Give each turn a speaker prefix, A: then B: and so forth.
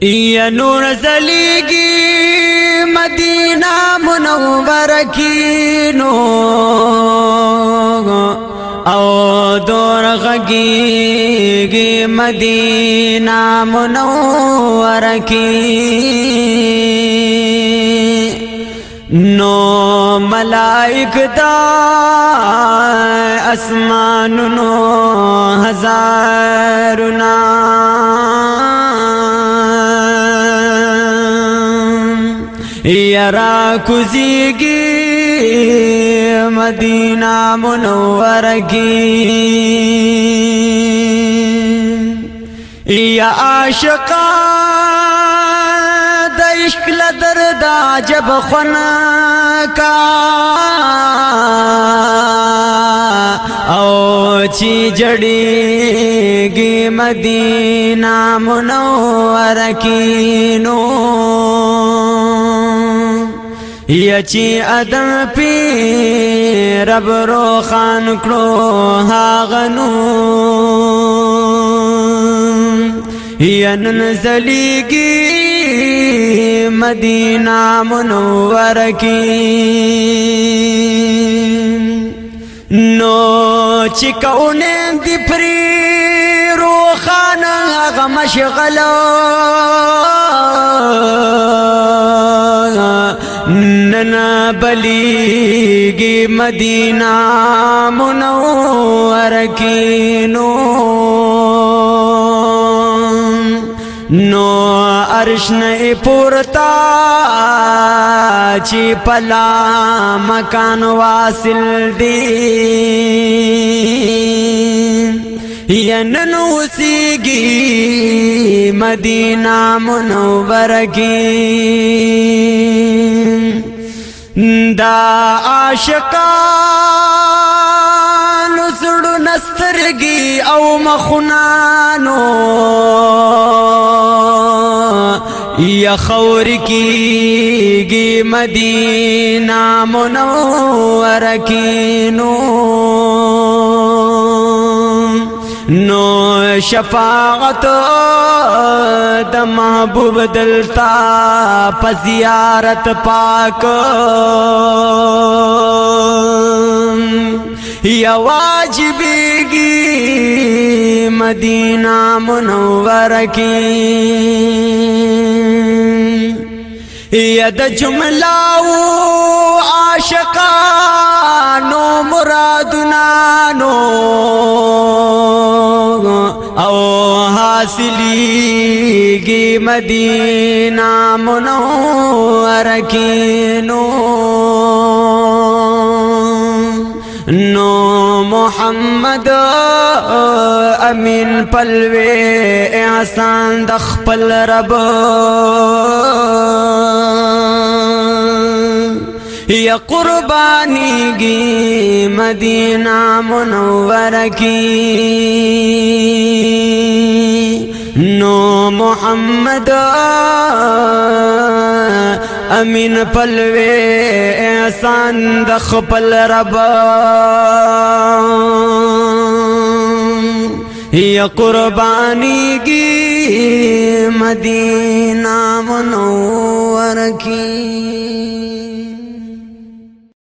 A: یا نور زلیگی مدینہ منور کی نو او دور غگیگی مدینہ منور کی نو ملائک دا اسمانونو ہزارنا یرا کوزیږي مدینه منوره کې یا عاشقا د عشق لدر د عجب خنا کا او چی جړیږي مدینه منوره کې نو یا چې ادم پی رب روخان کړو هاغنو یا نن زلیږي مدینه منور کې نو چې کونه دی پری روخان هغه مشغله نن بلی گی مدینہ منور کی نو نو ارش نه پورتا چی پلا مکان واسل دی یا نن اوسی گی مدینہ منور کی دا عاشقان زړو نسترګي او مخنانو یا خور کیږي مدینه منور کینو نو شفاعت د محبوب دلتا په زیارت پاک یا واجبېږي مدینه منوره کې یا د جملاو عاشقانو مرادنانو حاصلی مدینہ منور کینو نو محمد امین پلوے احسان د خپل رب یا قربانی گی مدینہ منور کی نو محمد امین پلوے احسان د خپل رب یا قربانی گی مدینہ منور کی